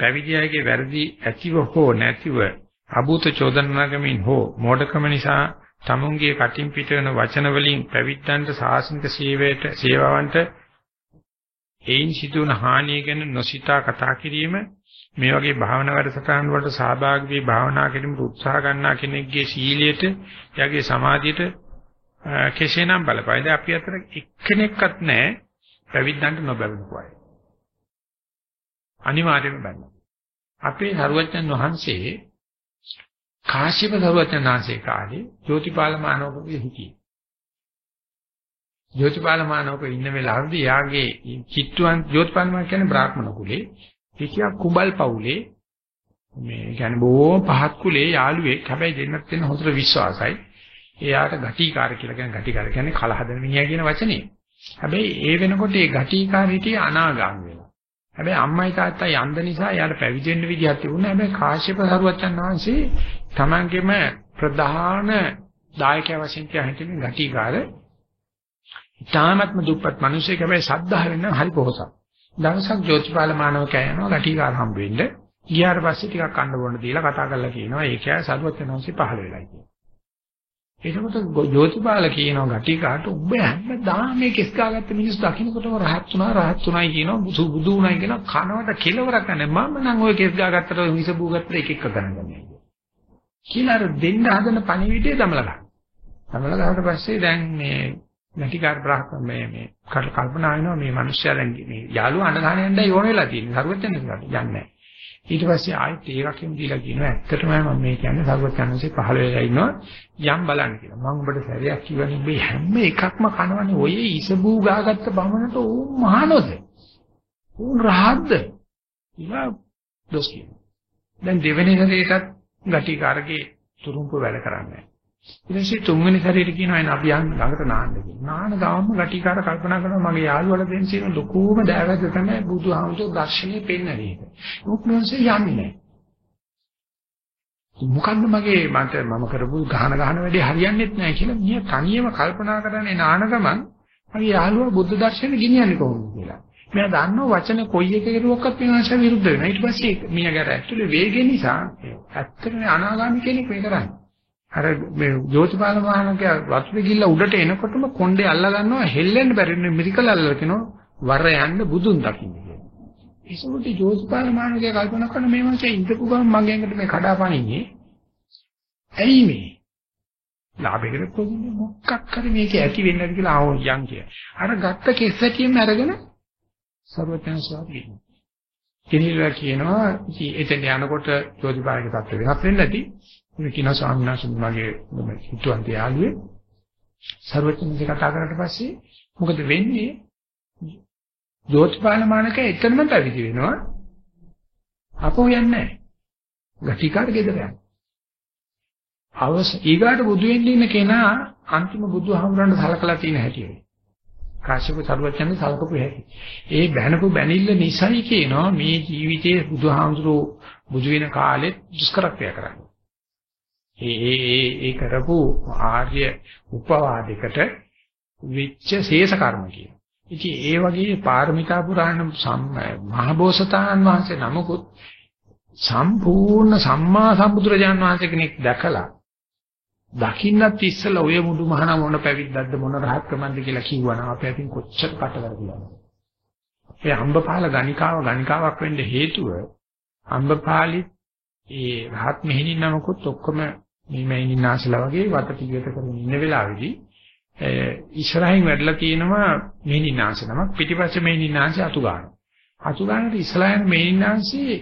පැවිදි අයගේ වැරදි ඇතිව හෝ නැතිව අභූත චෝදනාගමින් හෝ මෝඩකම නිසා තමුන්ගේ කටින් පිට වෙන වචන වලින් පැවිද්දන්ට සාසනික සේවයට සේවාවන්ට එයින් සිදුවන හානිය ගැන නොසිතා කතා කිරීම මේ වගේ භාවනා වැඩසටහන් වලට සහභාගී වී භාවනා කිරීමට උත්සාහ ගන්නා කෙනෙක්ගේ සීලයට, එයාගේ සමාධියට කෙසේනම් බලපෑයිද අපි අතර එක්කෙනෙක්වත් නැහැ පැවිද්දන්ට නොබැලුණු අය. අනිවාර්යයෙන්ම බැලුවා. අපේ සරුවච්චන් වහන්සේ කාශ්‍යප සරුවච්චන් වහන්සේ කාලේ ජෝතිපාල මානවකගේ හිටියේ. ජෝතිපාල මානවක ඉන්න වෙලාවේදී යාගේ කිට්ටුවන් ජෝතිපාල මානව කියන්නේ බ්‍රාහ්මණ කුලේ කිසියා කුඹල් පවුලේ මේ කියන්නේ බොහොම පහත් කුලේ යාළුවෙක් හැබැයි දෙන්නත් වෙන හොඳට විශ්වාසයි. එයාට ගටිකාර කියලා කියන ගටිකාර කියන්නේ කල හදන මිනිහා කියන වචනේ. හැබැයි ඒ වෙනකොට ඒ ගටිකාර හිටියේ අනාගාමී වෙනවා. හැබැයි අම්මයි තාත්තයි යන්ද නිසා එයාට පැවිදි වෙන්න විදිහක් තිබුණා. හැබැයි කාශ්‍යප සරුවච්චන් වහන්සේ තමන්ගේම ප්‍රධාන දායකයා වශයෙන් කියන ගටිකාර ඉතාමත්ම දුප්පත් මිනිසෙක් හැබැයි සද්ධාවෙන් නම් හරි පොහොසත්. දවසක් ජෝතිපාල මානවකයා යනවා ගටිකාර හම්බ වෙන්න. ගියාට පස්සේ ටිකක් කන්න බොන්න දීලා කතා කරලා කියනවා ඒකයි සරුවච්චන් වහන්සේ පහළ වෙලා කියලා. එතකොට ජෝතිපාල කියනවා ගටිකාට ඔබ හැමදාම මේ කෙස් ගාගත්ත මිනිස්සු දකින්නකොටම රහත් වුණා රහත් වුණායි කියනවා බුදු බුදු වුණායි කියනවා කනවට කෙලවරක් නැහැ මම නම් ওই කෙස් ගාගත්තට මිස බූ ගත්තට එක එක ගණන් ගන්නවා කියලා අර දෙන්න හදන පණිවිඩය දමලා ගන්න. දමලා ගාවට පස්සේ දැන් මේ ගටිකාර බ්‍රහ්ම මේ මේ කල්පනා වෙනවා මේ මිනිස්සුයන් මේ යාළුවා අඬගහන යන්නයි ඕන වෙලා තියෙන්නේ. සරුවචන යන්නේ නැහැ. ඊට පස්සේ ආයෙත් ඒකකින් දීලා කියනවා ඇත්තටම මම මේ කියන්නේ සර්වඥාන්සේ පහළ වෙලා ඉන්නවා යම් බලන්න කියලා. මම ඔබට සැරයක් කියවනේ මේ හැම එකක්ම කනවනේ ඔය ඉසබූ ගාගත්ත බමනට ඌ මහානොද. ඌ රහත්ද? ඉවා දොස් කියනවා. දැන් දෙවෙනි සැරේටත් ගටිකාරගේ තුරුම්ප වැඩ කරන්නේ. ඊට පස්සේ තුන්වෙනි සැරේට කියනවා එන අපි යන්න ළඟට නාන්න කියලා. නාන ගාම ගටිකාර කල්පනා කරනවා මගේ යාළුවලා දෙන්න තියෙන ලොකුම දෑවැද්ද තමයි බුදුහාමුදුරුවෝ දර්ශනේ පෙන්වන්නේ ඒක. උක්මන්සේ යන්නේ නැහැ. මොකන්ද මගේ මට මම කරපු ගහන ගහන වැඩේ හරියන්නේත් නැහැ කියලා මිය තනියම කල්පනා කරන්නේ නාන ගමන් මගේ යාළුවා බුද්ධ දර්ශනේ ගෙනියන්නේ කොහොමද කියලා. මෙයා දන්නව වචන කොයි එක කෙරුවක්වත් වෙනස විරුද්ධ වෙනවා. ඊට පස්සේ මියගර ඇතුලේ වේගය නිසා ඇත්තටම අනාගාමී කෙනෙක් මේ කරන්නේ. අර මේ ජෝතිපාල මහානගේ වතුරේ ගිල්ල උඩට එනකොටම කොණ්ඩේ අල්ලා ගන්නවා හෙල්ලෙන්න බැරි නේ මිරිකල අල්ලලා කියනවා වර යන්න බුදුන් දකින්න කියලා. ඒසොට ජෝතිපාල මහානගේ කල්පනා කරන මේ මාසේ ඉඳපු ගමන් මගේ ඇඟට මේ කඩාපනින්නේ ඇයි මේ? ලාභයකට පොදුනේ මොකක් හරි මේක ඇති වෙන්නේ නැති කියලා ආවෝ යන් කිය. අර ගත්ත කෙස්සටියෙම අරගෙන සර්වඥ ස්වාමී. කෙනෙක් කියනවා එතන යනකොට ජෝතිපාලගේ තත්ත්ව වෙනස් වෙන්නේ නැති මේ කියන ස්වාමීන් වහන්සේ මගේ හිතුවන්ත යාළුවේ සර්වඥන්සේ කතා කරලා පස්සේ මොකද වෙන්නේ? ජෝතිපාල මානක එතනම පැවිදි වෙනවා. අපෝ යන්නේ නැහැ. ගටිකාට ගෙදර යනවා. අවස ඊගාට බුදු වෙන්න ඉන්න කෙනා අන්තිම බුදුහාමුදුරන්ට සලකලා තියෙන හැටි වෙයි. කාශ්‍යප සරුවචන්නේ සලකපු හැටි. ඒ බැනපු බැනිල්ල නිසයි කියනවා මේ ජීවිතයේ බුදුහාමුදුරෝ බුදු වෙන කාලෙත් දුෂ්කරක්‍රිය කරන්නේ. ඒ ඒ ඒ කරපු ආර්ය උපවාදයකට විච්ඡ ශේෂ කර්ම කියන. ඉතින් ඒ වගේ පාරමිතා පුරාණ මහබෝසතාණන් වහන්සේ නමකුත් සම්පූර්ණ සම්මා සම්බුදුරජාන් වහන්සේ කෙනෙක් දැකලා දකින්නත් ඉස්සලා ඔය මුඩු මහන මොන පැවිද්දක්ද මොන රහත්කමක්ද කියලා කිව්වනම් අපි අතින් කොච්චර කටවරදිලාද. ඒ අම්බපාල ගණිකාව ගණිකාවක් වෙන්න හේතුව අම්බපාලි ඒ රහත් මෙහෙණින් නමකුත් ඔක්කොම මේ මෙහෙණින් ආසලා වගේ වත පිළිවෙත කරගෙන ඉන්න වෙලාවේදී ඉස්සරහින් වැඩලා තියෙනවා මෙහෙණින් ආස නමක් පිටිපස්සේ මෙහෙණින් ආස අතු ගන්නවා. අතු ගන්නට ඉස්ලායන් මෙහෙණින් ආසේ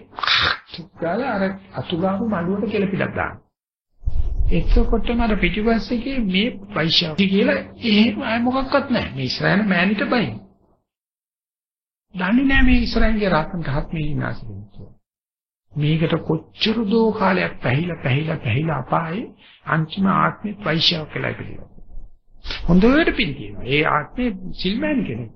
ගාලා අර අතු ගාපු මඩුවට කෙලපිලක් දානවා. එතකොටම අර පිටිපස්සේ මේ වෛශ්‍යාවි කියලා එහෙම මොකක්වත් නැහැ. මේ ඉස්රායල් මෑණිට බයි. දන්නේ නැහැ මේ ඉස්රායල්ගේ රාත්‍රන් රහත් මේ ඉනාසිකේ. මේකට කොච්චර දෝ කාලයක් පැහිලා පැහිලා පැහිලා අපායේ අන්තිම ආත්මේ වෛශ්‍යාව කියලා ඉපදිනවා. හොඳට පින් තියෙනවා. ඒ ආත්මේ සිල්මෑන් කෙනෙක්.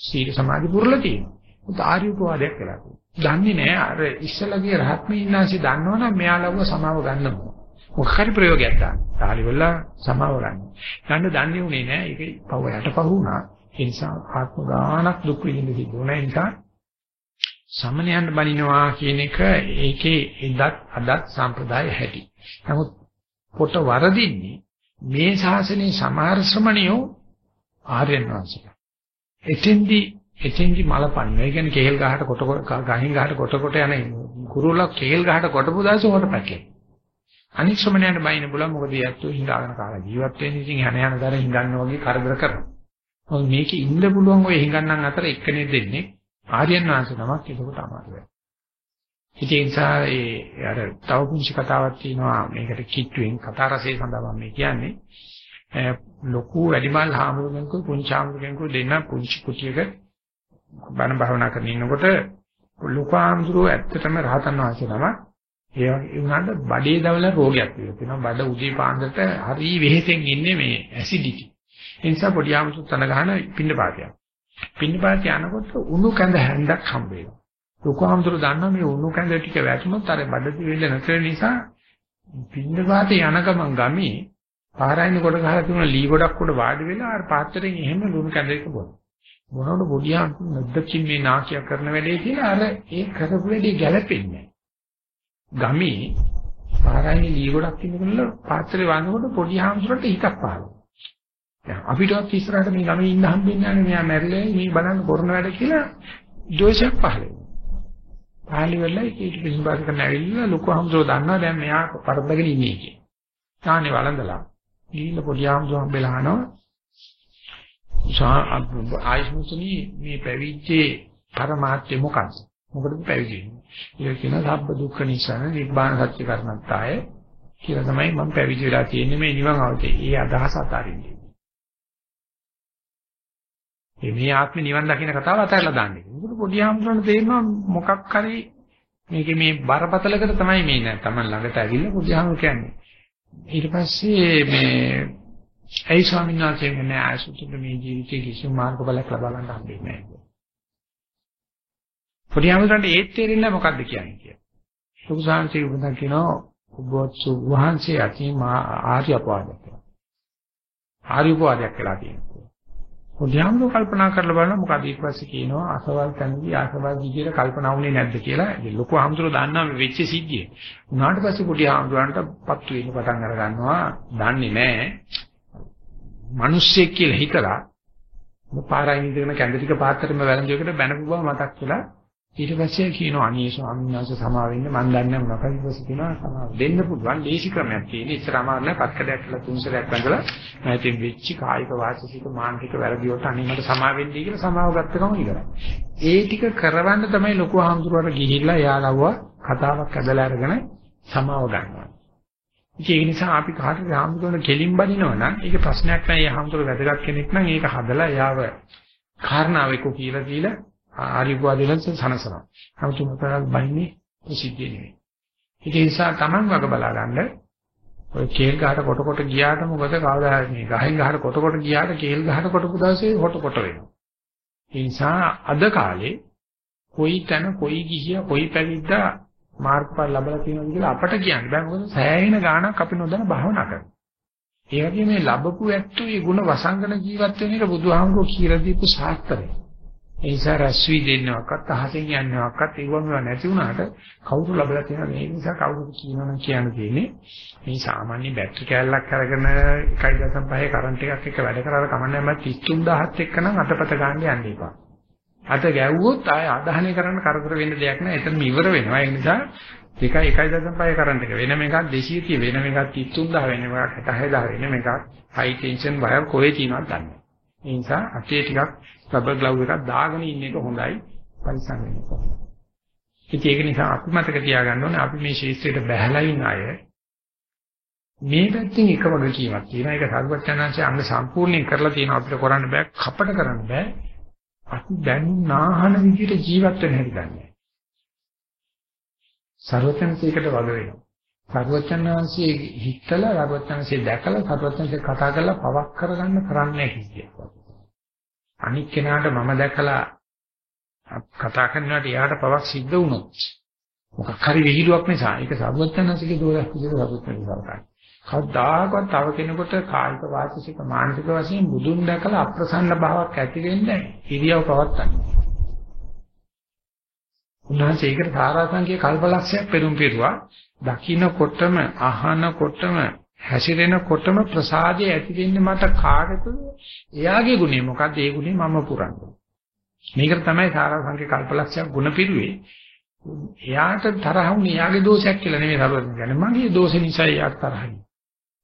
සීල සමාධි පුරලා තියෙනවා. උත් ආර්ය උපවාදයක් කියලා. දන්නේ නැහැ අර ඉස්සලගේ රහත් මේ ඉනාසි දන්නවනම් මෙයාලව සමාව ගන්නවා. මොකක් හරි ප්‍රයෝගයක් දාන්න. තාලිවල සමාව ගන්න. ගන්න දන්නේ උනේ නෑ. ඒක පව යටපහ වුණා. ඒ නිසා ආත්ම ගානක් දුක් විඳින්න සිද්ධ වුණා. ඒ නිසා සමනයන් බනිනවා කියන එක ඒකේ එදත් අදත් සම්ප්‍රදාය හැටි. නමුත් පොට වරදින්නේ මේ ශාසනයේ සමහර ශ්‍රමණියෝ ආර්යයන් වහන්සේලා. එතෙන්දි එතෙන්දි මලපන්න. ඒ කියන්නේ කේල් ගහට කොට ගහින් ගහට කොට කොට යන කුරුල්ලා කේල් ගහට කොටපු දාසේ උකට පැටලෙන. අනික් ශ්‍රමණයන්ට බයින බුලා මොකද යැත්තෝ හිඟාගෙන කාලා ජීවත් වෙන්නේ ඉතින් යන යන දර හිඟන්න වගේ කරදර කරනවා. මොකද මේකේ ඉන්න පුළුවන් ඔය හිඟන්නන් අතර එක්කනේ දෙන්නේ ආර්යයන් වහන්සේ නමක් ඒකට අමාරු වෙනවා. ඉතින් ඒ නිසා ඒ අර තව පුංචි කතාවක් තියෙනවා. මේකට කිට්ටුවෙන් කතා රසය සඳහා මම කියන්නේ. ලොකු වැඩිමල් හාමුදුරුවන්කෝ පුංචි හාමුදුරුවන්කෝ දෙන්න පුංචි කුටියක බණ භාවනා කරගෙන ඉන්නකොට ලොකු හාමුදුරුව ඇත්තටම රහතන් වහන්සේ නම ඒ වගේ වුණාට බඩේ දවල රෝගයක් තියෙනවා බඩ උදේ පාන්දරට හරි වෙහෙසෙන් ඉන්නේ මේ ඇසිඩිටි. ඒ නිසා පොඩි හාමුදුරුවෝ තන ගහන පින්න පාතියක් පින්න පාතිය යනකොට උණු කැඳ හැන්දක් හම්බ වෙනවා ලොකුහාමුදුරු දන්නා මේ උණු කැඳ ටික වැටුනොත් අර බඩ දිවෙල්ල නැතර නිසා පින්න වාතේ යන ගමන් ගමේ පාරයින් කොට ගහලා තිබුණ ලී ගොඩක් උඩ වාඩි වෙලා අර පාත්‍රයෙන් එහෙම ලුණු කැඳ එක බොන. මොනවද පොඩියන් නැද්දකින් මේ නාකිය කරන වැඩේ කියලා අර ඒ කරපු වැඩේ ගැලපෙන්නේ ගමේ පාරයින් ලී ගොඩක් ඉන්නකොට පාත්‍රේ වන්නකොට පොඩි හාමුදුරට හිතක් පහළනවා. දැන් අපිටවත් ඉස්සරහට මේ ගමේ ඉන්න හම්බෙන්නේ නැහැ මෙයා මැරිලා මේ බලන්න කරන වැඩ කියලා ද්වේෂයක් පහළ වෙනවා. පහළි වෙලා ඊට පිළිබඳ කරන ඇවිල්ලා ලොකු හම්සෝ දන්නවා දැන් මෙයා පරද්දගෙන ඉන්නේ කියලා. තානේ වළඳලා ගිහිල්ලා පොඩි හම්සෝ හම්බෙලා අහනවා ආයෂ්මුතුනි මේ පැවිද්දේ පරමාර්ථය මොකක්ද? මොකටද පැවිදි වෙන්නේ? ඒක කියන සබ්බ දුක්ඛ නිසන නිබ්බාන සත්‍ය කරණත්තාය කියලා තමයි මම පැවිදි වෙලා තියෙන්නේ මේ නිවන් අවතේ. ඒ අදහස අතාරින්නේ. මේ මේ ආත්මේ නිවන් දකින්න කතාව අතහැරලා දාන්නේ. මොකද පොඩි ආම්සරණ තේරෙනවා මොකක් හරි මේකේ මේ බරපතලකට තමයි මේ නෑ. Taman ළඟට ඇවිල්ලා පොඩි ආම් කියන්නේ. ඊට පස්සේ මේ ඇයි ස්වාමීන් වහන්සේ කියන්නේ ආසුතුට මේ ජීවිතේ කිසිම මාර්ගඵලයක් ලබා ගන්න හම්බෙන්නේ නෑ. පොඩි ආම්සරණට ඒත් තේරෙන්නේ මොකද්ද කියන්නේ කියලා. ලොකු සාංශික උපදන් කියනවා ඔබ වහන්සේ අතින් ආර්ය අපවාදයක්. ආර්ය අපවාදයක් කියලා කියනවා. මුදියාමු කල්පනා කරලා බලනවා මොකද ඊට පස්සේ කියනවා අසවල් තැනදී අසවල් විදියට කල්පනා වුණේ නැද්ද කියලා. ඒ ලොකු ආම්තුරු දන්නා මේ වෙච්ච සිද්ධිය. උනාට පස්සේ පොඩි ආම්තුරන්ට පත්තු වෙන්න පටන් අර ගන්නවා. දන්නේ නැහැ. මිනිස්සෙක් කියලා හිතලා පාරායින් ඉඳගෙන කැඳ ටික පාත්‍රෙම වැළඳුවකට බැනපු බව මතක් වෙලා ඊට පස්සේ කියනවා අනේ ස්වාමීන් වහන්සේ සමා වෙන්න මම දන්නේ මොනවද ඊට පස්සේ කියනවා සමා දෙන්න පුළුවන් දේශි ක්‍රමයක් තියෙන ඉස්සර අමාරු නැහැ පත්කඩයක් කියලා තුන්සරයක් වැඳලා මම ඉතින් වෙච්ච කායික වාචික මානසික වැරදි වලට අනේ මට සමා වෙන්නයි කියලා සමාව ගත්ත ගමන් ඉවරයි. ඒ ටික කරවන්න තමයි ලොකු හාමුදුරුවෝ ගිහිල්ලා යාලව්ව කතාවක් ඇදලා අරගෙන සමාව ගන්නවා. ඒක නිසා අපි කාටද හාමුදුරුවෝ කෙලින් බනිනවා නම් ඒක ප්‍රශ්නයක් නෑ. ඒ හාමුදුරුවෝ වැදගත් කෙනෙක් නම් ඒක හදලා යාව කාරණාවෙක කියලා දීලා ආරිවාදීලන් සනසනවා. නමුත් උඹතරල් බයින්නේ ප්‍රසිද්ධිය නෙවෙයි. ඒක නිසා Taman වග බලා ගන්න ඔය කේල් ගහට කොට කොට ගියාට මොකද කවදා මේ ගහෙන් ගහට කොට කොට ගියාට කේල් ගහට කොටපු දවසේ හොට කොට වෙනවා. ඒ නිසා අද කාලේ කොයි තැන කොයි ගිහියා කොයි පැවිද්දා මාර්ගඵල ලැබලා තියෙනවද කියලා අපට කියන්න බෑ මොකද සෑහෙන ගාණක් අපි නොදැන භාවනා කරනවා. ඒ වගේ මේ ලැබපු ඇත්තෝ මේ ಗುಣ වසංගන ජීවත් වෙන එක බුදුහාමුදුරුවෝ කියලා දීපු ශාස්ත්‍රය. ඒ නිසා රැස්වි දෙන්නවක්වත් අහසෙන් යන්නවක්වත් ඒවම නැති වුණාට කවුරු ලැබලා තියෙන මේ නිසා කවුරුද කියනවනම් කියන්න තියෙන්නේ මේ සාමාන්‍ය බැටරි කෑල්ලක් අරගෙන 1.5 කරන්ට් එකක් එක්ක වැඩ කරලා කමන්නේ මම 33000ත් එක්ක නම් අතපත ගන්න යන්න එපා. අත ගැව්වොත් ආය ආදාහනය කරන්න කරදර වෙන්න දෙයක් නැහැ. එතනම ඉවර වෙනවා. ඒ නිසා දෙකයි 1.5 කරන්ට් එක වෙනම එකක් 230 වෙනම එකක් 33000 වෙනම එකක් 66000 වෙනම එකක් හයි ටෙන්ෂන් වයර් කොහේ තියෙනවද දන්නේ. ඒ නිසා අතේ ටිකක් රබර් ග්ලව් එකක් දාගෙන ඉන්න එක හොඳයි පරිස්සම් වෙන්න ඕනේ. ඉතින් ඒක නිසා අපි මතක තියාගන්න ඕනේ අපි මේ ශාස්ත්‍රයට බැහැලා ඉන්න අය මේ පැත්තෙන් එක වගකීමක් තියෙනවා. ඒක සර්වඥාන්සේ අංග සම්පූර්ණයෙන් කරලා තියෙනවා අපිට කරන්න බෑ, කපට කරන්න බෑ. අපි දැන් නාහන විදිහට ජීවත් වෙන්න හැටි දන්නේ. සර්වඥාන්සේකට වග වෙනවා. සර්වඥාන්සේ හිතලා සර්වඥාන්සේ දැකලා සර්වඥාන්සේ කතා කරලා පවක් කරගන්න කරන්නේ කිසියක්. අනික් කෙනාට මම දැකලා කතා කරනකොට එයාට පවක් සිද්ධ වුණොත් මොකක් හරි විහිළුවක් නිසා ඒක සර්වඥාන්සේගේ දෝෂයක් විදිහට සර්වඥාන්සේ සලකන්නේ. කවදාකවත් තව කෙනෙකුට කායික වාචික මානසික වශයෙන් බුදුන් දැකලා අප්‍රසන්න භාවයක් ඇති වෙන්නේ ඉරියව් පවත්තන්නේ. උන්වහන්සේ ඒකට සාරාංශික කල්පලක්ෂයක් පෙරම් පෙරුවා. දකින්නකොටම අහනකොටම හැසිරෙනකොටම ප්‍රසාදය ඇති වෙන්නේ මට කාටද? එයාගේ ගුණය මොකද්ද? ඒ ගුණය මම පුරන්නේ. මේකට තමයි සාරාංශික කල්පලක්ෂයක් ගුණ පිරුවේ. එයාට තරහ වුණේ එයාගේ දෝෂයක් කියලා නෙමෙයි සරුවත් කියන්නේ. මගේ දෝෂ නිසා එයාට තරහයි.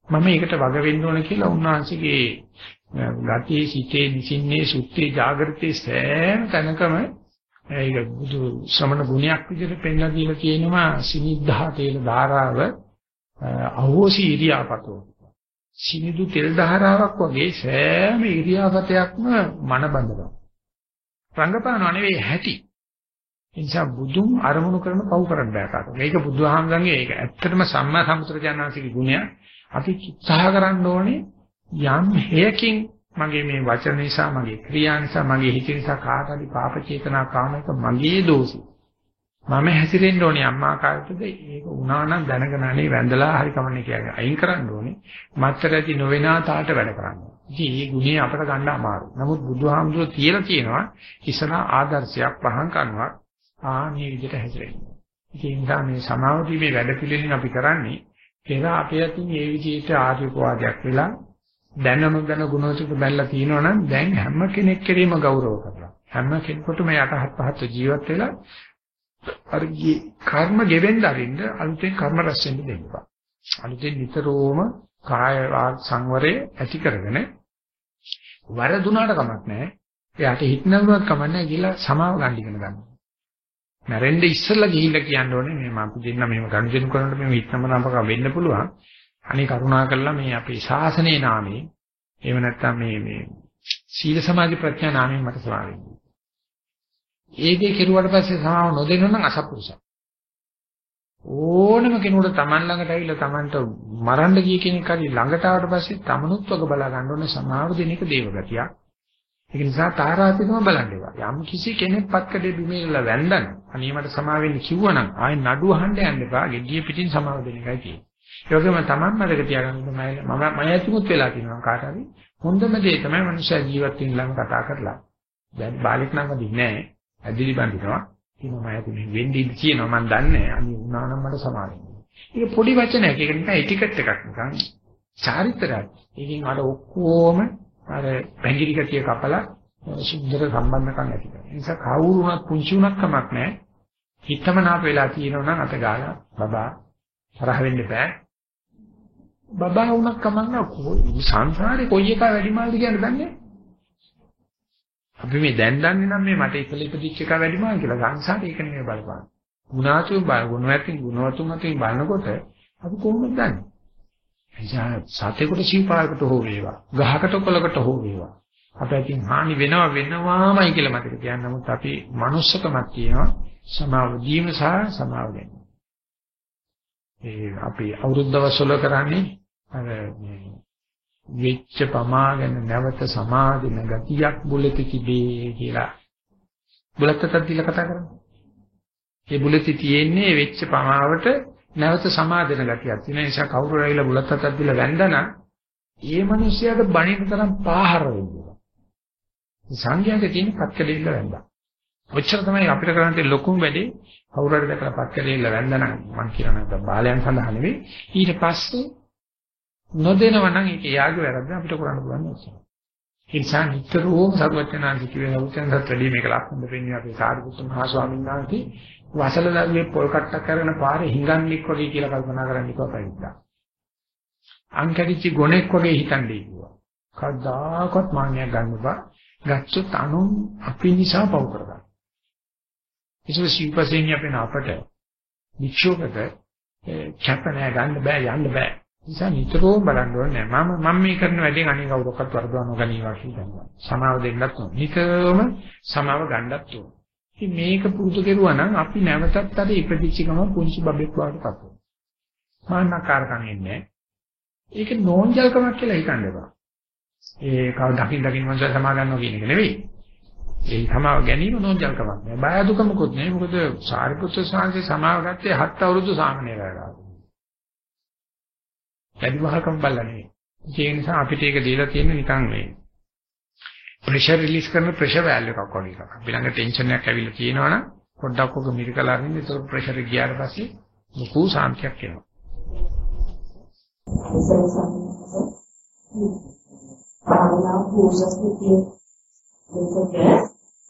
මම ඒකට වග වෙන්න ඕන කියලා උන්වහන්සේගේ ගතියේ සිටේ නිසින්නේ සුත්තේ జాగෘතේ සෑම තැනකම ඒක බුදු ශ්‍රමණ ගුණයක් විදිහට පෙන්ලා දීලා කියනවා සිනිද්ධා තේල ධාරාව අහෝසි ඉරියාපතෝ. සිනිදු තෙල් ධාරාවක් වගේ සෑම ඉරියාපතයක්ම මන බඳනවා. රංගපානව නෙවෙයි හැටි. නිසා බුදුන් අරමුණු කරන පව් කරන්න බෑ කාටවත් මේක බුදුහාමගන්ගේ ඒක ඇත්තටම සම්මා සම්පුත්‍රජානනාංශික ගුණය අපි උත්සාහ කරන්න ඕනේ යම් හේයකින් මගේ මේ වචන නිසා මගේ ක්‍රියා නිසා මගේ හිත නිසා කාට හරි පාප චේතනා කාමයක මගේ දෝෂي මම හැසිරෙන්න ඕනේ අම්මා කාටද ඒක වුණා නම් දැනගෙන අනේ වැඳලා හරි කමන්නේ කියන්නේ අයින් කරන්න ඕනේ මත්තරැති නොවෙනා තාට වැඩ කරන්න. ඉතින් මේ ගුණය අපට ගන්න අමාරුයි. නමුත් බුදුහාමුදුරුවෝ තියලා තියෙනවා ඉස්සරහ ආදර්ශයක් පහන් කරනවා ආ මේ විදිහට හැසිරෙන්න. ඉතින් මේ සමාව දීමේ වැඩ පිළිවෙලින් අපි කරන්නේ පෙර අපේ අතින් මේ විදිහට ආර්යකවාදයක් වෙලා දැනම දැන ගුණෝතික බැලලා තියෙනවනම් දැන් හැම කෙනෙක් කෙරෙහිම ගෞරව කරලා හැම කෙනෙකුටම යටහත් පහත් ජීවත් වෙලා අර කර්ම ගෙවෙන්න අරින්න අලුතෙන් කර්ම රැස් වෙන්න දෙන්නවා. අලුතෙන් නිතරම කාය සංවරය ඇති කරගෙන වරදුනාට කමක් නැහැ. එයාට හිතනවත් කමක් නැහැ කියලා සමාව ගන්න ඉගෙන ගන්නවා. මැරෙන්න ඉස්සෙල්ලා ගිහිල්ලා කියන්න ඕනේ මේ මම දෙන්න මෙහෙම ගනුදෙනු කරනකොට මේ හිතනම නම්පක වෙන්න පුළුවන්. අනේ කරුණා කරලා මේ අපේ ශාසනයේ නාමයෙන් එහෙම නැත්නම් මේ මේ සීල සමාධි ප්‍රඥා නාමයෙන් මට සමාව වෙන්න. ඒ දේ කෙරුවට පස්සේ සමාව නොදෙන්න නම් අසපුරුසයි. ඕනම කෙනෙකුට Taman ළඟට ඇවිල්ලා Tamanට මරන්න ගිය කෙනෙක් හරි ළඟට ආවට පස්සේ තමනුත් වග බලා ගන්න ඕනේ සමාව දෙන එක දේවගතියක්. ඒක නිසා තාරාතිකම බලන්න ඒවා. යම් කිසි කෙනෙක් පත්කඩේ බිමේලා වැන්දන අනේ මට සමාව වෙන්න කිව්වනම් ආයෙ නඩුව අහන්න යන්න එපා. ගෙඩිය පිටින් සමාව දෙන එකයි තියෙන්නේ. ඒ වගේම Taman මතක තියාගන්න මම මම ඇතුමුත් වෙලා තියෙනවා කාට හරි. හොඳම දේ තමයි මනුෂ්‍ය ජීවත් වෙන ළඟ කතා කරලා. දැන් බාලික නම් වදින්නේ නැහැ. ඇදිලි බඳිනවා. කිනෝ මම ඇතුලේ වෙන්නේ ඉඳී කියනවා මම දන්නේ අනේ වුණා නම් මට සමාව ඒක පොඩි වචනයක්. ඒක නිකන් එටිකට් එකක් නිකන් චාරිත්‍රාක්. ඒකෙන් අර ඔක්කොම අර පැංගිරි ගතිය කපලා සුන්දර සම්බන්ධකම් ඇති කරනවා. ඒ නිසා කවුරු වුණත් පුංචි වුණත් කමක් නැහැ. හිතමනාප වෙලා තියෙනවා නම් අත ගාලා බබා තරහ වෙන්න බෑ. බබා වුණත් කමක් නැහැ. සංසාරේ කොයි එක වැඩිමාල්ද කියන්නේ දන්නේ අපි මේ දැන් දන්නේ නම් මේ මට ඉතල ඉපදිච්ච එක වැඩිමාල් කියලා සංසාරේ ඒක නෙමෙයි බලපාන. ගුණාතුන් බල ගුණවත්ින් ගුණවතුන් අතින් බලනකොට අපි කොහොමද දන්නේ? එනිසා සතේකට සීපායකට හෝ වේවා ගහකට කොලකට හෝ වේවා අපිටින් හානි වෙනවා වෙනවාමයි කියලා මතක තියන්න නමුත් අපි manussකමක් තියෙනවා සමාව දීම සහ සමාව ගැනීම ඒ අපි අවුරුද්ද දවස්වල කරන්නේ අර වෙච්ච පමාගෙන නැවත සමාදින ගතියක් බුලෙත තිබේ කියලා. බුලතට දීලා කතා කරන්නේ. ඒ බුලෙති තියෙන්නේ වෙච්ච පමාවට නැවත සමාදෙන ගතියක්. තියෙන නිසා කවුරු රැවිලා බුලත් අතක් දීලා වැන්දනම් ඒ මිනිස්යාට බණින තරම් පාහර වෙනවා. සංඝයාගේ තියෙන පත්කලෙilla වැන්දා. ඔච්චර තමයි අපිට කරන්න තියෙන ලොකුම වැඩේ. කවුරු හරි දැකලා පත්කලෙilla වැන්දනම් මං කියන නැත්නම් බාලයන් සඳහා නෙවෙයි. ඊට පස්සේ නොදෙනව නම් ඒක යාගේ වැරද්ද අපිට කරන්න පුළුවන් නෑ. ඒ නිසා නිතරම සරුවචනාංශ කිව්වේ සරුවචනසත් වැඩි මේක ලක්ෂණ දෙන්නේ අපේ සාරිපුත්ත මහ ස්වාමීන් වහන්සේ වසල දරුවේ පොල් කට්ටක් කරන පාරේ හිඟන්නෙක් වගේ කියලා කල්පනා කරන්න ඉපා පරිද්දා. අංකඩිච්ච ගොනෙක් වගේ හිතන්නේ කිව්වා. කවදාකවත් මාන්නයක් ගන්න බෑ. ගත්තොත් අනුන් අපි නිසා පව කරගන්න. ඒක සිව්පසෙන් යපෙන අපට වික්ෂෝපක කැප නෑ ගන්න බෑ යන්න බෑ. නිසා නිතරම බලන්න ඕනේ මම මම මේ කරන වැඩෙන් අනික කවුරක්වත් වරදවා නොගනීවා කියලා. සමාව දෙන්නත් ඕන. නිතරම සමාව ගන්නත් ඕන. ඉතින් මේක පුරුදු කෙරුවා නම් අපි නැවතත් අර ඉපදිච්ච ගම පුංචි බබෙක් වගේ පත් වෙනවා. මාන්නකාරකම් එන්නේ. ඒක නෝන්ජල්කමක් කියලා හිතන්න එපා. ඒ කව දකින් දකින් මනස සමා ගන්නවා කියන එක නෙවෙයි. ඒ සමාව ගැනීම නෝන්ජල්කමක් නෑ. බය දුකමකුත් නෑ. මොකද සාරිපුත්‍ර සාංශේ සමාව ගත්තේ හත් අවුරුදු සාමණේර වෙලා. වැඩි මහකම් බලලා නෙවෙයි. ඒ නිසා අපිට ඒක දීලා තියෙන්නේ නිකන් මේ ප්‍රෙෂර් රිලීස් කරන ප්‍රෙෂර් වැල්ව් එකක් වගේ එකක්. අපි ළඟ ටෙන්ෂන් එකක් ඇවිල්ලා තියෙනවනම් පොඩ්ඩක් ඔක මිරිකලා අරින්න ඒක ප්‍රෙෂර් එක ගියාට පස්සේ ලොකු සාන්තියක් එනවා. භාවනා පූජස්තුතිය දෙකක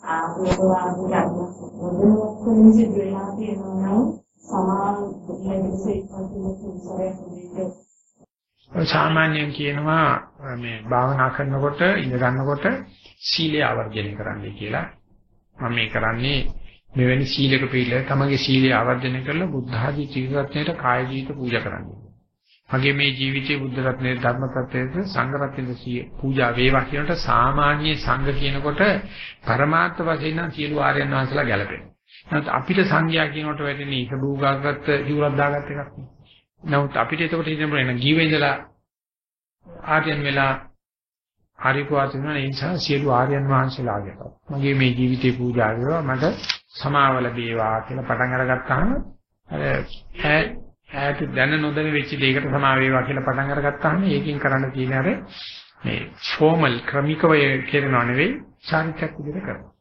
ආපෝවාදී ගන්න සිද්ධ වෙලා තියෙනවා නම් සමාන දෙකලෙස ඉක්මනටම සුසරයක් දෙක සාමාන්‍යයෙන් කියනවා මේ භාවනා කරනකොට ඉඳ ගන්නකොට සීලය ආවර්ජනය කරන්නයි කියලා. මම මේ කරන්නේ මෙවැනි සීලක පිළිල තමගේ සීලය ආවර්ජනය කරලා බුද්ධ ආදී ත්‍රිරත්නයට කාය ජීවිත පූජා කරන්නේ. මගේ මේ ජීවිතයේ බුද්ධ රත්නයේ ධර්ම තත්ත්වයේ සංඝ රත්නයේ පූජා වේවා කියනට සාමාන්‍ය සංඝ කියනකොට පරමාර්ථ වශයෙන් නම් සියලු ආර්යයන් වහන්සේලා ගැලපෙනවා. නමුත් අපිට සංඝයා කියනකොට වැටෙන්නේ ඒක බූගාගත්ත හිවුරක් දාගත්ත එකක් නේ. නමුත් අපිට එතකොට හිතෙන්න එන ගීවේ ඉඳලා ආර්යයන් වෙලා හරිපුවාත වෙන නිසා සියලු ආර්යයන් වහන්සේලාගේ මගේ මේ ජීවිතේ පූජා කරනවා මට සමාව ලැබේවා කියලා පටන් අරගත්තාම අර ඈත දැන නොදැන වෙච්ච දෙයකට සමා වේවා කියලා පටන් අරගත්තාම ඒකෙන් කරන්න තියෙන අර මේ ෆෝමල් ක්‍රමිකව කියනවා නෙවෙයි චාරිත්‍රාක් විදිහට කරනවා.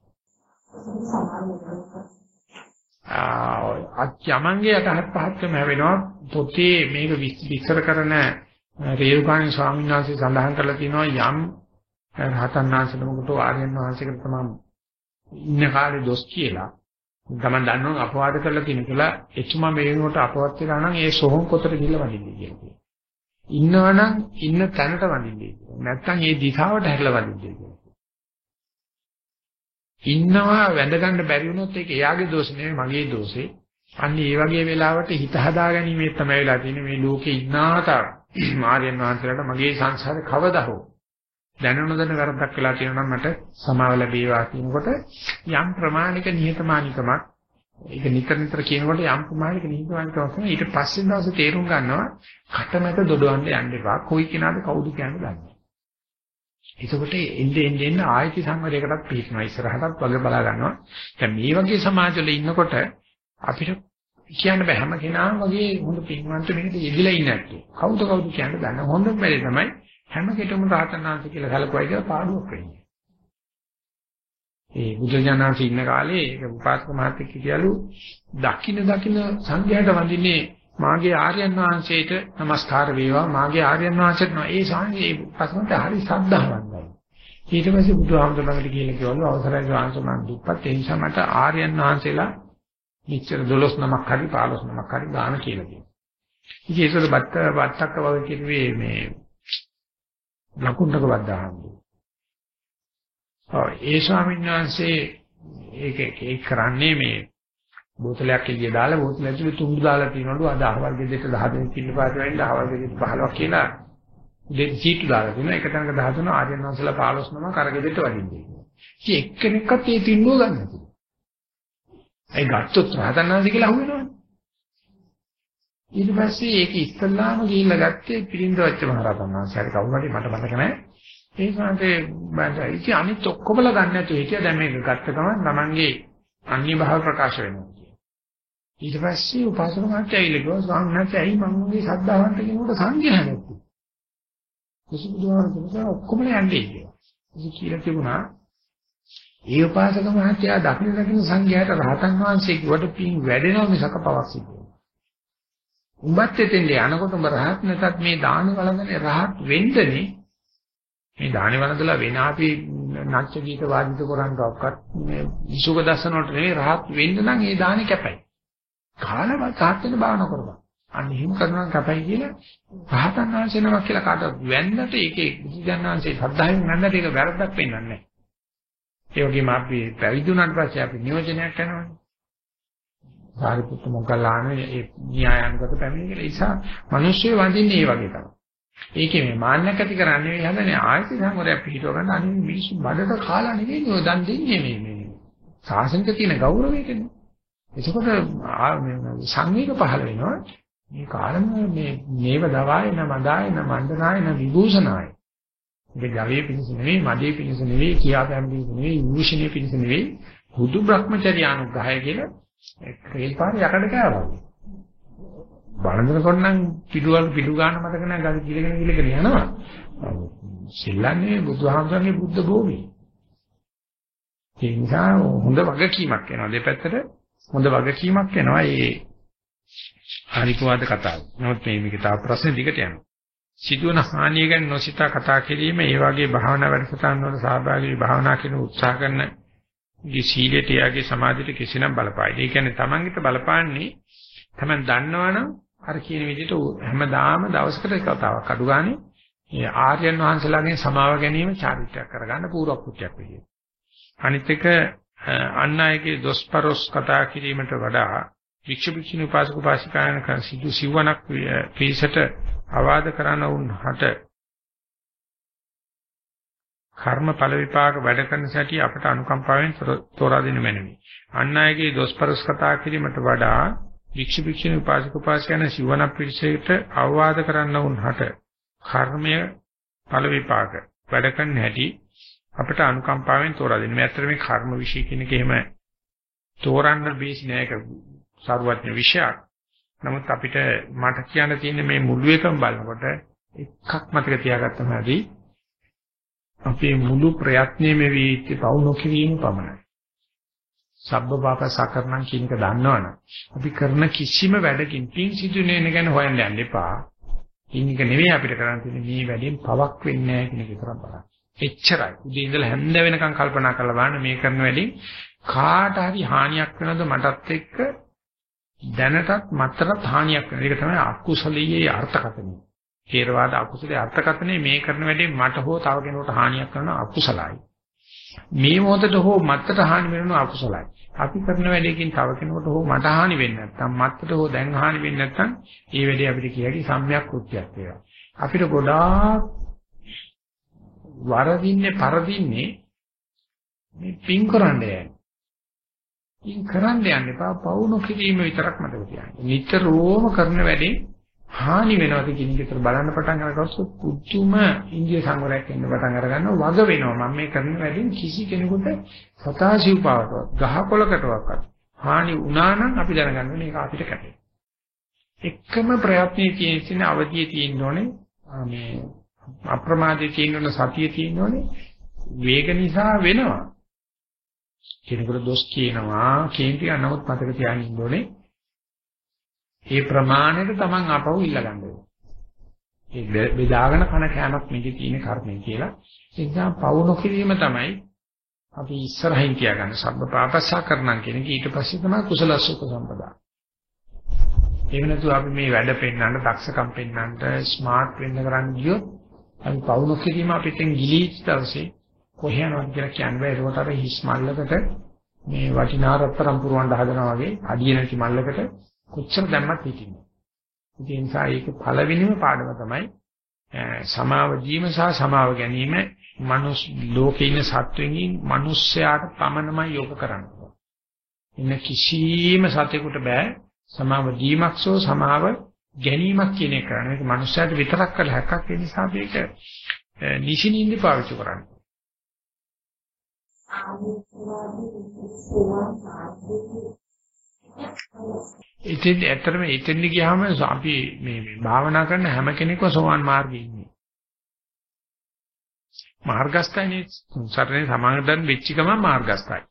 ආ යමංගේ යටහත් පහත්කම හැවෙනවා පොතේ මේක විස්තර කරන රේරුකාණී ස්වාමීන් වහන්සේ සඳහන් කරලා තියෙනවා යම් රහතන් වහන්සේලමකට ආර්යයන් වහන්සේකට තමයි ඉන්න කාලේ දොස් කියලා ගමන් දන්නවා අපවාද කරලා තියෙන කියලා එතුමා මේ වෙනකොට අපවත් වෙලා නම් ඒ සොහොන් පොතට ගිහිල්ලා වදින්නේ කියලා කියනවා. ඉන්නවනම් ඉන්න තැනට වදින්නේ කියලා. නැත්තම් ඒ දිශාවට හැරිලා වදින්නේ කියලා. ඉන්නවා වැඳ ගන්න බැරි වුණොත් ඒක එයාගේ දෝෂ නෙවෙයි මගේ දෝෂේ. අන්න ඒ වගේ වෙලාවට හිත හදාගැනීමේ තමයි වෙලා තියෙන්නේ මේ ලෝකේ ඉන්නාතර මාර්යන් වහන්සේලාට මගේ සංසාරේ කවදා හෝ දැනන දැන වැරද්දක් වෙලා තියෙනවා නම් මට සමාව ලැබේවා කියනකොට යම් ප්‍රමාණික නිහතමානිකමක් ඒක නිතර නිතර කියනකොට යම් ප්‍රමාණික නිහතමානිකමක් තමයි ඊට පස්සේ දවසේ තේරුම් ගන්නවා කටමැද දොඩවන්න යන්න එපා කොයි කෙනාද කවුද කියන්නේ දන්නේ. එතකොට එන්නේ එන්නේ එන්නේ ආයති සංවරයකටත් පිටිනවා ඉස්සරහටත් වගේ බලා ගන්නවා. දැන් මේ වගේ සමාජවල ඉන්නකොට අපිට කියන්න බෑ හැම කෙනාම වගේ හොඳ පින්වන්ත මේකට යෙදිලා ඉන්නේ නැත්තේ. කවුද කවුද කියන්න දන්න හොඳම බැරි තමයි හැම කෙටම රහතන්වහන්සේ කියලා සැලකුවයි කියලා පාඩුවක් වෙන්නේ. ඒ බුදුජානනාංශ ඉන්න කාලේ ඒක උපාසක මහත්තයෙක් කියලු දකින්න දකින්න සංඝයාට වඳින්නේ මාගේ ආර්යයන් වහන්සේට নমස්කාර වේවා මාගේ ආර්යයන් වහන්සේට ඒ සංඝේ උපාසකන්ට හරි සද්ධාවන්තයි. ඊට පස්සේ බුදුහාමුදුරන්ට කියලා කිව්වලු අවසරයි ස්වාමීන් වහන්සේ දුප්පත් ඒ නිසා මට ආර්යයන් වහන්සේලා මෙච්චර 12 නමක් හරි 15 නමක් හරි ගාන කියලා කියනවා. ඉතින් ඒකවල බත්ත බත්තක්ක වගේ කිව්වේ මේ ලකුණක වද්දාහම්බු. ඔව් ඒ ස්වාමීන් වහන්සේ ඒක ඒක කරන්නේ මේ බෝතලයක් එළිය දාලා බෝතල ඇතුලේ තුඹු දාලා තියනලු අද අහවල් ගෙදරට 10 දෙනෙක් ඉන්න පාට වෙන්න අහවල් ගෙදරට 15ක් කියලා දෙක සීටු දාලා තිනවා එක තැනක 13 ආර්යයන් වහන්සේලා 15 නම කරගෙදරට වදින්නේ. ඉතින් එක්කෙනෙක්වත් ඒ තින්නුව ගන්න නැතුව. ඒ ගත්තොත් රහතන්වහන්සේ කියලා අහුවෙනවනේ. ඊට පස්සේ ඒක ඉස්සල්ලාම ගිහිල්ලා ගත්තේ පිළිඳ වච්ච මහරහතන් වහන්සේ. හරි කවුරු හරි මට මතක නැහැ. ඒ සංසේ බඳයි. ඉතින් අනිත් ඔක්කොමලා ගන්න නැතුව හිටියා දැන් මේක ගත්ත ගමන් Tamange අන්‍ය භාව ප්‍රකාශ වෙනවා. ඊට පස්සේ උපාසක මහත්තයා ඉලක්කව ස්වාමීන් වහන්සේ ඇයි මම මගේ ශ්‍රද්ධාවන්ත කෙනෙකුට සංඝයා නැත්තේ? කුසුදුවාරතුමා ඔක්කොමලා යන්නේ කියලා. ඉතින් කියලා තිබුණා ඒ උපාසක මහත්තයා දකින්න දකින්න සංඝයාට රහතන් වහන්සේ කිව්වට පින් වැඩෙනවා මිසක පවක් සිද්ධ උඹත් එතෙන්ද යනකොට උඹ රහත් නැතත් මේ දාන වළඳනේ රහත් වෙන්නනේ මේ දාන වළඳලා වෙන අපි නැච්ච ගීත වාදිත කරන්නවක්වත් මේ විසුක දසන වලට නෙවෙයි රහත් වෙන්න නම් ඒ දානේ කැපයි. කාලවත් රහත් වෙන භාවනා කරපන්. අන්න එහෙම කරනවා කැපයි කියලා රහතන් වහන්සේ නමක් කියලා කාටවත් වෙන්නට ඒකේ බුදුජානනාංශේ සද්ධායෙන් නැන්නට ඒක වැරද්දක් වෙන්නන්නේ නැහැ. ඒ වගේම අපි පැවිදි වුණාට පස්සේ අපි නියෝජනයක් කරනවානේ. සාරිපුත්ත මොග්ගල්ලාන ඒ න්‍යායන්ගත පැමිණි කියලා. ඒ නිසා මිනිස්සු වඳින්නේ ඒ වගේ තමයි. ඒකේ මේ මාන්නක ඇති කරන්නේ හදන්නේ ආයති සංවරයක් පිළිටව ගන්න අනිත් මිනිස්සු බඩට කාලා නෙවෙයි ඔය දන් දෙන්නේ මේ මේ. සාසනික තියෙන ගෞරවයකනේ. එතකොට සංවේග පහළ වෙනවා. මේ කාලම මේ මේව දවාය න මදාය න මණ්ඩනාය න විභූෂනාය. මේක ජවයේ පිණිස නෙවෙයි, මදේ පිණිස නෙවෙයි, කියාපෑම් පිණිස නෙවෙයි, විභූෂණයේ පිණිස නෙවෙයි, හුදු බ්‍රහ්මචර්ය අනුග්‍රහය කියලා රේල් පාරේ යකඩ කෑවා. බලනකොට නම් පිටුවල් පිටු ගන්න මතක නැහැ ගල් කිලගෙන කිලගෙන යනවා. සෙල්ලන්නේ බුදුහාමුදුරන්ගේ බුද්ධ භූමිය. ඒ නිසා හොඳ වගකීමක් වෙනවා දෙපැත්තට හොඳ වගකීමක් වෙනවා මේ ආනිකවාද කතාව. නමුත් මේ මේක තව ප්‍රශ්න දිගට යනවා. සිදුවන හානිය ගැන නොසිතා කතා කිරීම ඒ වගේ භාවනා වැඩසටහන් වල සහභාගී භාවනා කරන උත්සාහ කරන ගේ සීලයට යාගේ සමාධියට කිසිනම් බලපායි. ඒ කියන්නේ Tamangiට බලපාන්නේ Taman දන්නවනම් අර කියන විදිහට හැමදාම දවසකට එක කතාවක් අඩු ගානේ ඒ ආර්යයන් වහන්සේලාගෙන් සමාව ගැනීම චාරිත්‍රාක් කරගන්න පූර්වක්‍ෘතියක් විදියට. අනිත් එක අන් අයගේ දොස්පරොස් කතා කිරීමට වඩා වික්ෂ වික්ෂිනී උපාසක උපාසිකායන කර සිදු සිවණක් පිළිසට අවවාද කරන උන්හට කර්ම ඵල විපාක වැඩ කරන සැටි අපට අනුකම්පාවෙන් තෝරා දෙන්න මැනවි. අන් අයගේ දොස්පරොස් කතා කිරීමට වඩා වික්ෂ වික්ෂිනී උපාසක උපාසිකායන සිවණක් පිළිසෙට අවවාද කරන උන්හට කර්මය ඵල විපාක වැඩ කරන හැටි අපිට අනුකම්පාවෙන් තෝරා දෙන්න. මේ ඇත්තට මේ කර්ම વિશે කියන එක එහෙම තෝරන්න බේසි නෑ ඒක සරුවත්න විෂයක්. නමුත් අපිට මට කියන්න තියෙන්නේ මේ මුළු එකම බලනකොට එකක් මතක තියාගත්තම ඇති අපේ මුළු ප්‍රයත්නයේ මේ වීත්‍ය පවු නොකිරීම පමණයි. සබ්බ පාප සකරණම් කියන එක දන්නවනම් අපි කරන කිසිම වැඩකින් පින් සිදුනේ ගැන හොයන්න යන්න එපා. ඉන්නක නෙවෙයි අපිට කරන්න තියෙන්නේ මේ වැඩෙන් පවක් වෙන්නේ නැහැ කියන එක විතරක් බලන්න. එච්චරයි. උදේ ඉඳලා හැන්ද වෙනකන් කල්පනා කරලා බලන්න මේ කරන වැඩෙන් කාට හරි හානියක් වෙනවද මටත් එක්ක දැනටත් මතරත් හානියක් වෙනවා. ඒක තමයි අකුසලයේ අර්ථකථනය. ථේරවාද අකුසලයේ අර්ථකථනය මේ කරන වැඩෙන් මට හෝ තව කෙනෙකුට හානියක් කරන අකුසලයි. මේ මොහොතට හෝ මත්තට හානි වෙනව අකුසලයි. අපි කරන වැඩේකින් තව කෙනෙකුට හෝ මට හානි වෙන්නේ නැත්නම් මත්තට හෝ දැන් හානි වෙන්නේ නැත්නම් ඒ වැඩේ අපිට කියකි සම්‍යක් කෘත්‍යයක් වේවා. අපිට ගොඩාක් වරදින්නේ පරදින්නේ මේ පින් කරන්නේ. පින් කරන්න යන්න එපා. පවු නොකිරීම විතරක් මතක තියාගන්න. නිතරම කරන වැඩේ හානි වෙනවද කියන එක විතර බලන්න පටන් අරගත්තොත් පුදුම ඉන්දිය සංවරයක් එන්න පටන් අර ගන්නවා වග වෙනවා. මම මේ කරන වැඩෙන් කිසි කෙනෙකුට සතාසිව්පාවටවත් ගහකොලකටවත් හානි වුණා නම් අපි දැනගන්න ඕනේ ඒක අපිට කැටේ එකම ප්‍රයත්නයේ තියෙන අවධියේ තියෙන්න ඕනේ. මේ අප්‍රමාදයේ තියෙන්න ඕනේ සතියේ තියෙන්න ඕනේ වේග නිසා වෙනවා කෙනෙකුට දොස් කියනවා කේන්ති නමුත් මතක තියාගන්න ඕනේ ඒ ප්‍රමාණයට Taman අපව ඉල්ල ගන්න ඕනේ. ඒ බෙදාගෙන කන කෑමක් මේකේ තියෙන කර්මය කියලා. ඒ නිසා පවු නොකිරීම තමයි අපි ඉස්සරහින් තියාගන්න සබ්බ පාපස්සා කරනම් කියන එක ඊට පස්සේ තමයි කුසල සුඛ සම්පදා. එහෙම නැතුව අපි මේ වැඩ පෙන්වන්න, දක්ෂකම් පෙන්වන්න, ස්මාර්ට් වෙන්න කරන් ගියොත් අපි පවු නොකිරීම අපිටෙන් ගිලීච්ච දවසේ කොහේ යනවද කියලා කියන්න බෑ. ඒකට අර හිස් මල්ලකට මේ වටිනා රත්තරන් පුරවන්න හදනවා වගේ අඩිය නැති මල්ලකට කොච්චර දැම්මත් හිතින්නේ. ඒ නිසා ඒක පළවෙනිම පාඩම තමයි සමාව දීම සහ සමාව ගැනීම මනුස් ලෝකේ ඉන්න සත්වෙකින් මිනිස්යාට පමණමයි යොක කරන්නේ. ඉන්න කිසිම සතෙකුට බෑ සමාව දීමක් සෝ සමාව ගැනීමක් කියන එක කරන්නේ. ඒක මිනිස්යාට විතරක් කළ හැක්කක් ඒ නිසා මේක නිසිනින්ද පාවිච්චි කරන්නේ. ඉතින් ඇත්තටම එතෙන්ද ගියාම අපි මේ මේ භාවනා කරන හැම කෙනෙක්ම සෝවාන් මාර්ගයේ ඉන්නේ. මාර්ගස්ථයිනේ සරණේ සමාදන් වෙච්ච ගමන් මාර්ගස්ථයි.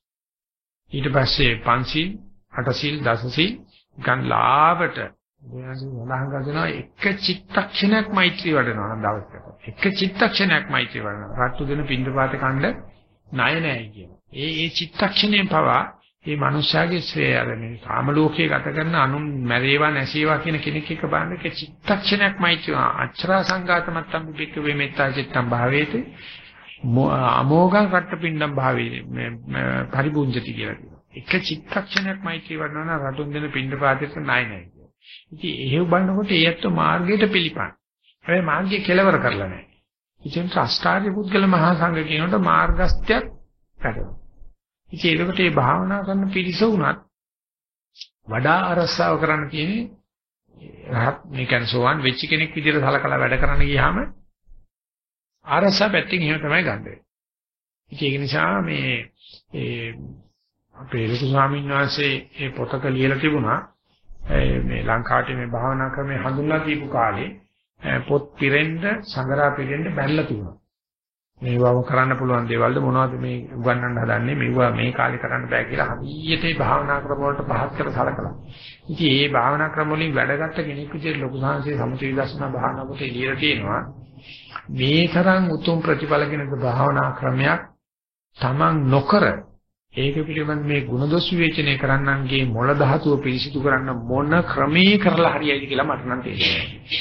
ඊට පස්සේ පංචීල්, අටසීල්, දසසීල් ගන් ලාභට සඳහන් කරනවා එක චිත්තක්ෂණයක් මෛත්‍රී වඩනවා දවසකට. එක චිත්තක්ෂණයක් මෛත්‍රී වඩනවා. රට්ටු දෙන පින්දපාත කණ්ඩ ණය නැහැ කියන. ඒ ඒ චිත්තක්ෂණයෙන් පවා මේ මනුෂ්‍යයාගේ ශ්‍රේය අර මේ කාම ලෝකයේ ගත කරන අනුන් මැරේවා නැසේවා කියන කෙනෙක් එක්ක බලන්නක චිත්තක්ෂණයක්මයි කියනවා අච්චරා සංඝාතමත්තම් පිටක වෙමෙත්තා චිත්තම් භාවේති අමෝඝං රට්ටපින්ඩම් භාවේ පරිපූජ්‍යති කියලා කියනවා එක චිත්තක්ෂණයක්මයි කියවනවා නම් රටුන් දෙන පින්ඩ පාදයට ණය නැහැ ඉතින් එහෙව බලනකොට ඒත් මාර්ගයට පිළිපන් හැබැයි මාර්ගය කෙලවර කරලා නැහැ. ඉතින් අෂ්ටාර්ය පුද්ගල මහා සංඝ කියනකොට මාර්ගස්ත්‍යයක් පැටවෙනවා ඉතින් ඒකට මේ භාවනා කරන පිරිස උනත් වඩා අරසාව කරන්න තියෙන්නේ රහත් මේ කියන්නේ සෝවන් වෙච්ච කෙනෙක් විදිහට සලකලා වැඩ කරන්න ගියාම අරසා පැත්තෙන් එහෙම තමයි ගන්න වෙන්නේ. ඉතින් ඒක නිසා මේ ඒ අපේ ලොකු ස්වාමීන් වහන්සේ මේ පොතක ලියලා තිබුණා මේ ලංකාවේ මේ භාවනා ක්‍රමය හඳුන්ලා දීපු කාලේ පොත් පිරෙන්න සංගරා පිරෙන්න බැලලා තිබුණා. මේවම කරන්න පුළුවන් දේවල්ද මොනවද මේ උගන්වන්න හදන්නේ මේවා මේ කාලේ කරන්න බෑ කියලා හදිියට ඒ භාවනා ක්‍රම වලට පහත් කර සලකලා. ඉතින් මේ භාවනා ක්‍රම වලින් වැඩගත්ත කෙනෙක් විදිහට ලොකු සංහසේ සමථ විදර්ශනා භාවනා කොට එළියට තියෙනවා. මේ තරම් උතුම් ප්‍රතිඵල කෙනෙක් භාවනා ක්‍රමයක් තමන් නොකර ඒක පිළිබඳ මේ ಗುಣදොස් විවේචනය කරන්නන්ගේ මොළ ධාතුව පිරිසිදු කරන්න මොන ක්‍රමේ කරලා හරියයිද කියලා මට නම් තේරෙන්නේ.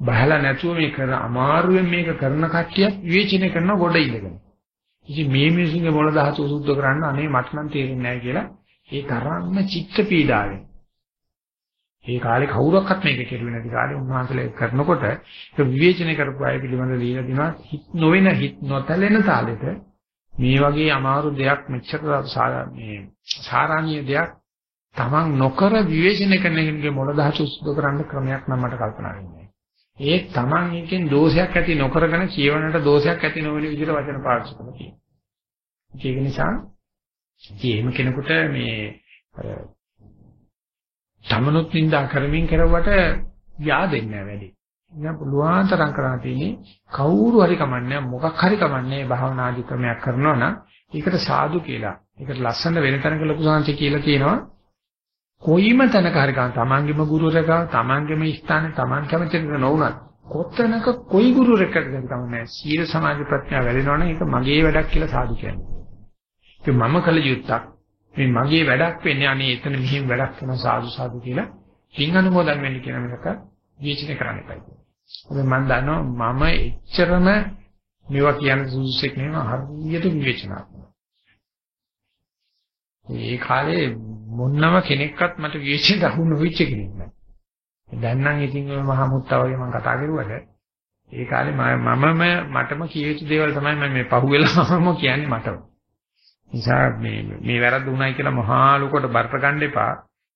බහලා නැතුව මේ කර අමාරුවෙන් මේක කරන කට්ටියක් විවේචනය කරන ගොඩ ඉඳගෙන. ඉතින් මේ මිනිස්සුන්ගේ මොළ ධාතුව සුද්ධ කරන්න අනේ මට නම් තේරෙන්නේ නැහැ කියලා ඒ තරම්ම චිත්ත පීඩාවෙන්. ඒ කාලේ කවුරක්වත් මේක කෙරුවේ නැති කාලේ උන්වහන්සේලා කරනකොට ඒ විවේචනය කරපු අය පිළිබඳ දීලා දිනවා හිත නොවන හිත නොතැලෙන තාලෙට මේ වගේ අමාරු දෙයක් මෙච්චර මේ සාරාණීය දෙයක් තමන් නොකර විවේචනය කරන කෙනෙකුගේ මොළ ධාතු සුද්ධ කරන්න ක්‍රමයක් නම් මට කල්පනා වෙන්නේ. ඒ තමන් එකෙන් දෝෂයක් ඇති නොකරගෙන කියවනට දෝෂයක් ඇති නොවන විදිහට වචන පාවිච්චි කරනවා කියන්නේ. ඒක නිසා එහෙම කෙනෙකුට මේ තමනුත් නින්දා කරමින් කරවට yaadෙන්නේ නැහැ වැඩි. ඉතින් පුළුවන් තරම් කරන්න තියෙන්නේ කවුරු හරි කමන්නේ මොකක් හරි කමන්නේ භාවනාදි ක්‍රමයක් කරනවා නම් ඒකට සාදු කියලා. ඒකට ලස්සන වෙන තැනක ලොකු සංසි කියලා කියනවා. කොයිම තැනක හරි ගන්න තමන්ගේම ගුරුවරයා තමන්ගේම ස්ථානේ තමන් කැමති දෙයක් නොවුනත් කොතනක කොයි ගුරුවරයෙක්ද තමයි සීල සමාධි ප්‍රඥා වැඩෙනවනම් ඒක මගේ වැඩක් කියලා සාදු කියන්නේ. ඒක මම කළ යුත්තක්. මේ මගේ වැඩක් වෙන්නේ අනේ එතන මෙහිම වැඩක් කරන සාදු සාදු කියලා පින් අනුමෝදන් වෙන්න කියන එක විචිත කරන්න එපා. මොකද මම දන්නවා මම එච්චරම මේවා කියන සුසුසෙක් නෙවෙයි හරියට විවේචනාත්මක. ඒ කාලේ මොන්නම කෙනෙක්වත් මට විශේෂ දහු නොවිච්ච කෙනෙක් නෑ. දැන් නම් ඉතින් ඔය මහා මුත්තා වගේ මම කතා කරුවට ඒ කාලේ මමම මටම කිය යුතු දේවල් තමයි මම මේ පහුවෙලාම කියන්නේ මටම. නිසා මේ මේ වැරද්ද උනායි කියලා මහා ලොකට බර්ත ගන්න එපා.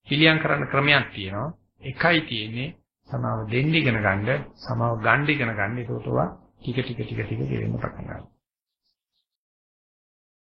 පිළියම් කරන්න ක්‍රමයක් තියෙනවා. එකයි තියෙන්නේ සමාව දෙන්න ඉගෙන ගන්න, සමාව ගන්න ඉගෙන ගන්න. ඒකට ටික ටික ටික ටික ගෙවෙන්න පටන් ගන්නවා.